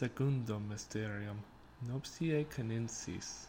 secundum mysterium. Nuptiae caninsis